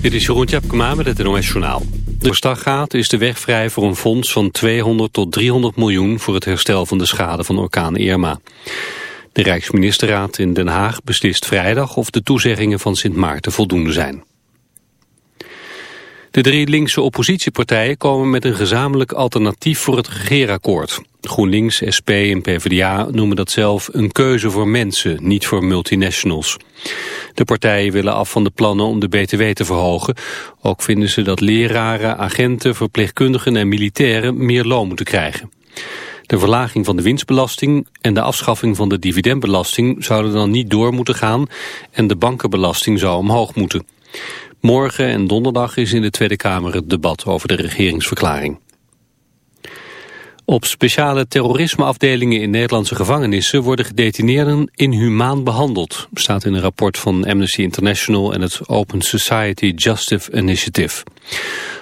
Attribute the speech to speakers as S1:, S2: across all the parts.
S1: Dit is Jeroen Tjepkema met het NOS Journaal. De stag gaat is de weg vrij voor een fonds van 200 tot 300 miljoen... voor het herstel van de schade van orkaan Irma. De Rijksministerraad in Den Haag beslist vrijdag... of de toezeggingen van Sint Maarten voldoende zijn. De drie linkse oppositiepartijen komen met een gezamenlijk alternatief voor het regeerakkoord. GroenLinks, SP en PvdA noemen dat zelf een keuze voor mensen, niet voor multinationals. De partijen willen af van de plannen om de BTW te verhogen. Ook vinden ze dat leraren, agenten, verpleegkundigen en militairen meer loon moeten krijgen. De verlaging van de winstbelasting en de afschaffing van de dividendbelasting zouden dan niet door moeten gaan en de bankenbelasting zou omhoog moeten. Morgen en donderdag is in de Tweede Kamer het debat over de regeringsverklaring. Op speciale terrorismeafdelingen in Nederlandse gevangenissen worden gedetineerden inhumaan behandeld, staat in een rapport van Amnesty International en het Open Society Justice Initiative.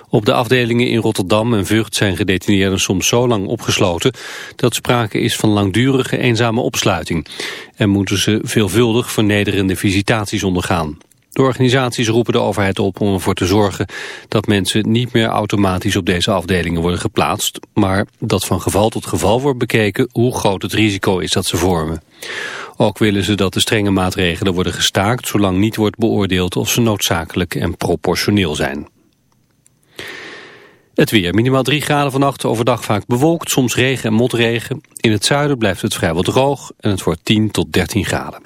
S1: Op de afdelingen in Rotterdam en Vught zijn gedetineerden soms zo lang opgesloten dat sprake is van langdurige eenzame opsluiting en moeten ze veelvuldig vernederende visitaties ondergaan. De organisaties roepen de overheid op om ervoor te zorgen dat mensen niet meer automatisch op deze afdelingen worden geplaatst, maar dat van geval tot geval wordt bekeken hoe groot het risico is dat ze vormen. Ook willen ze dat de strenge maatregelen worden gestaakt zolang niet wordt beoordeeld of ze noodzakelijk en proportioneel zijn. Het weer, minimaal 3 graden vannacht, overdag vaak bewolkt, soms regen en motregen. In het zuiden blijft het vrijwel droog en het wordt 10 tot 13 graden.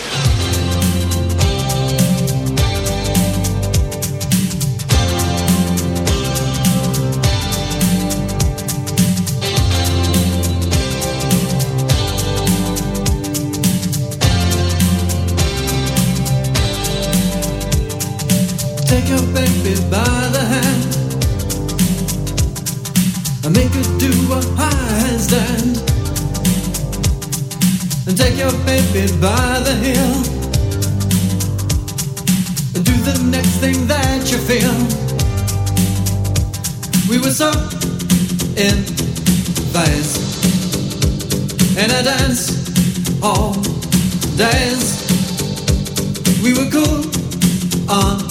S2: Take your baby by the hand and make her do a high handstand. And take your baby by the heel and do the next thing that you feel. We were so in phase in a dance hall days. We were cool on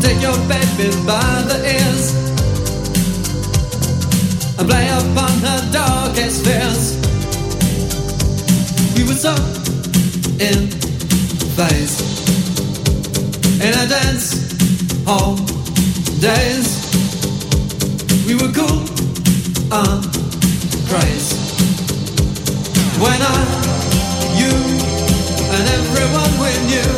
S2: take your baby by the ears and play upon her darkest fears. We were so in phase in a dance hall days. We were cool on craze when I, you, and everyone we knew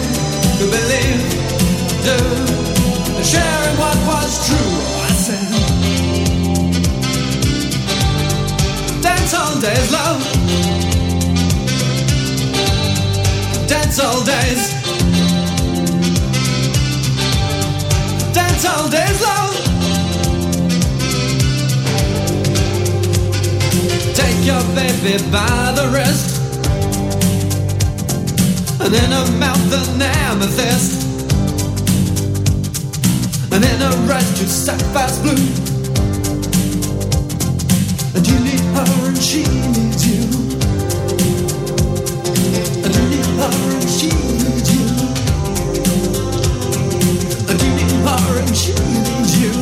S2: your by the wrist. And in her mouth an amethyst and in a righteous sapphire's blue. And you need her and she needs you. And you need her and she needs you. And you need her and she needs you.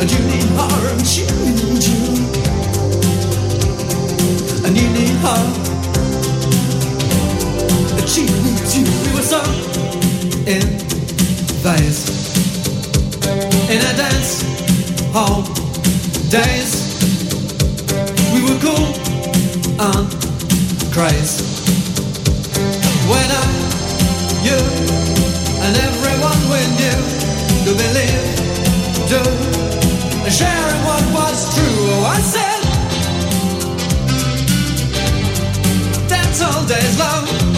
S2: And you need her and she needs you pretty heart that she moves you. We were so in phase in a dance hall days. We were cool and crazy. When I, you,
S3: and everyone we knew to believe, do, sharing what was true. Oh, I said. all days long.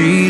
S3: country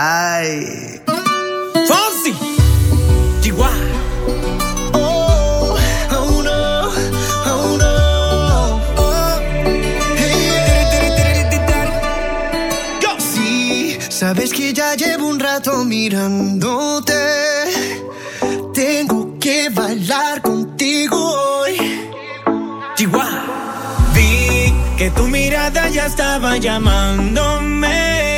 S4: Ay.
S3: Fonsi. Chihuahua.
S4: Oh, oh no, oh no. Oh, Sí, sabes que ya llevo un rato mirándote. Tengo que bailar contigo hoy.
S3: Chihuahua. Vi que tu mirada ya estaba llamándome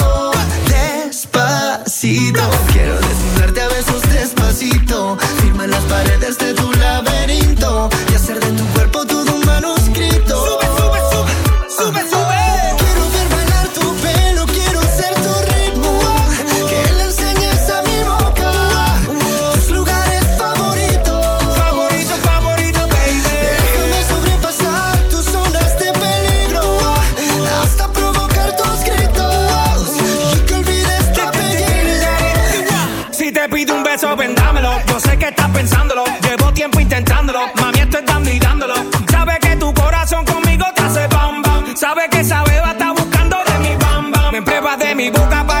S4: De mi boca
S3: para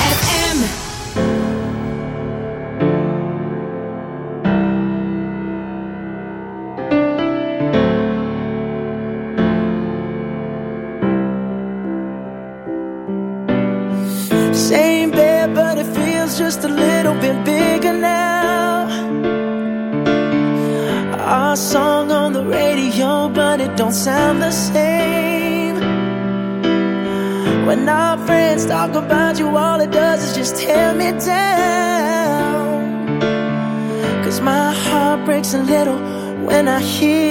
S5: when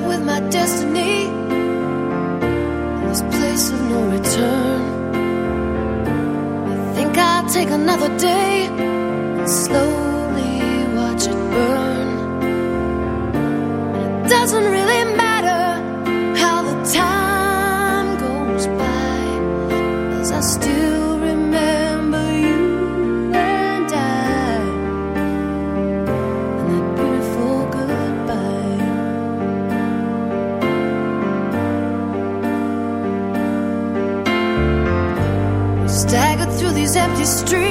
S6: Up with my destiny. in This place of no return. I think I'll take another day and slowly watch it burn. It doesn't these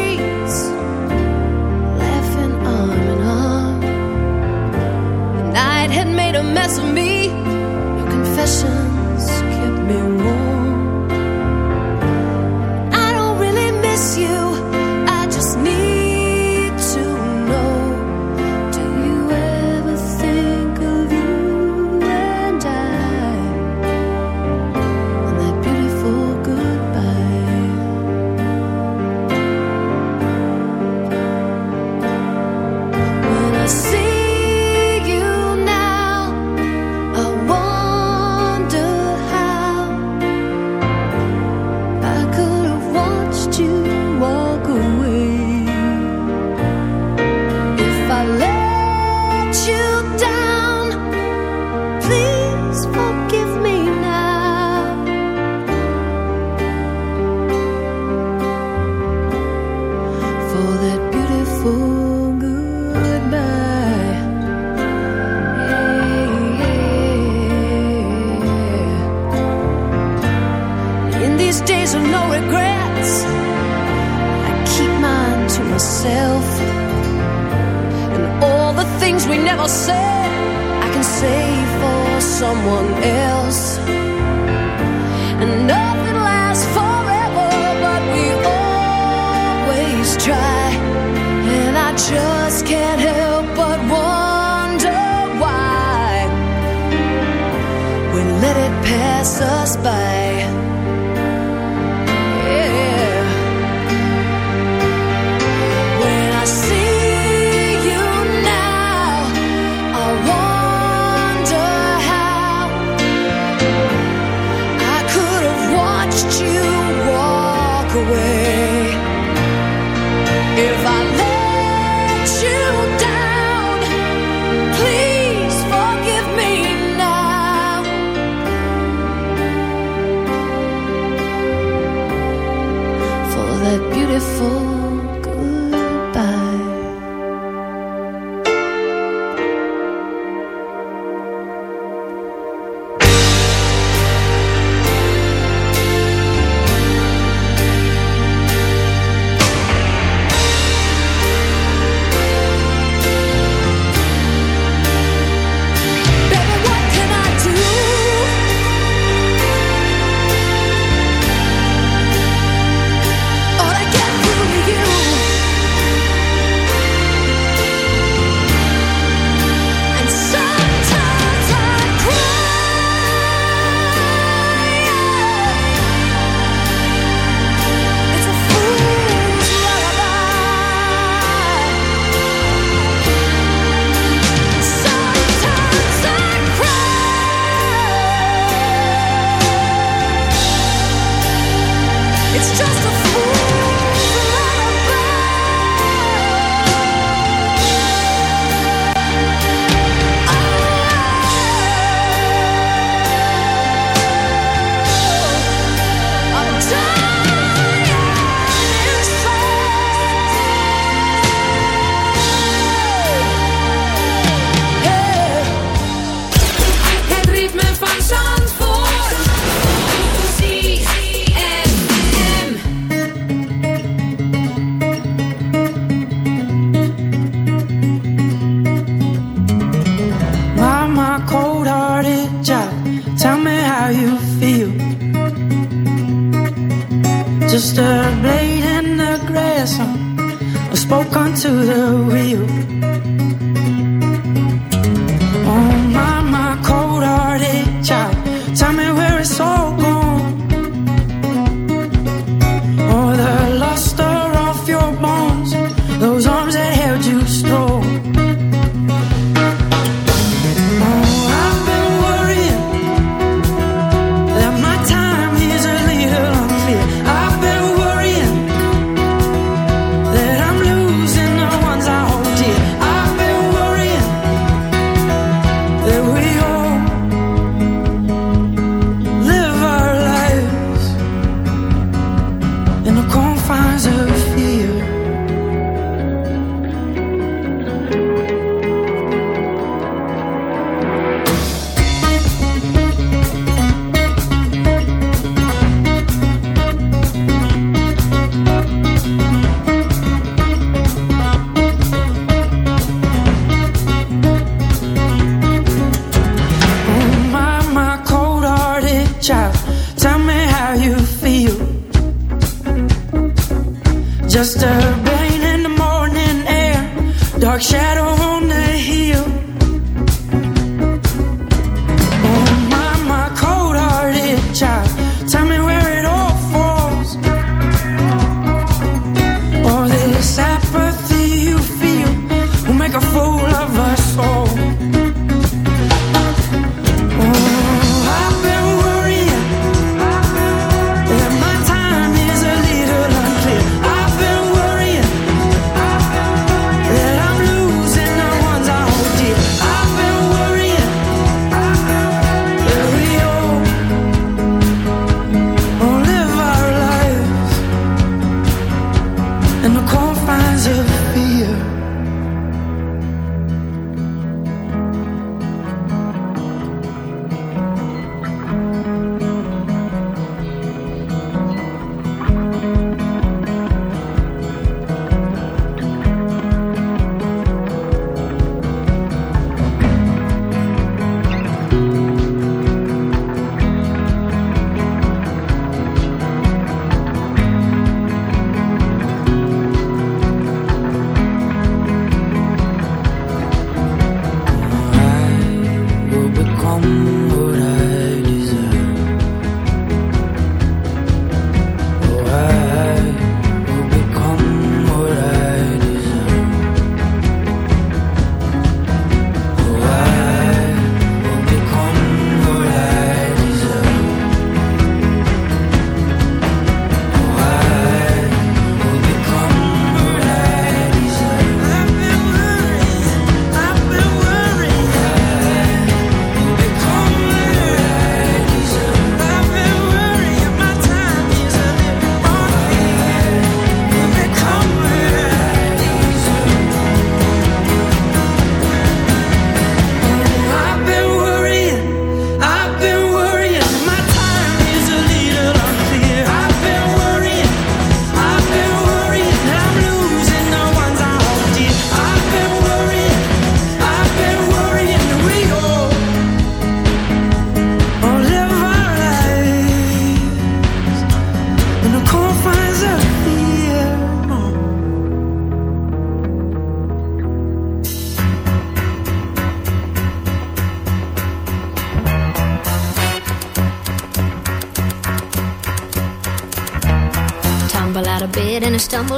S6: we never said, I can save for someone else.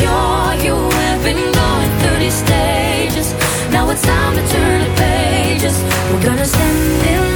S7: You have been going through stages. Now it's time to turn the pages. We're gonna stand in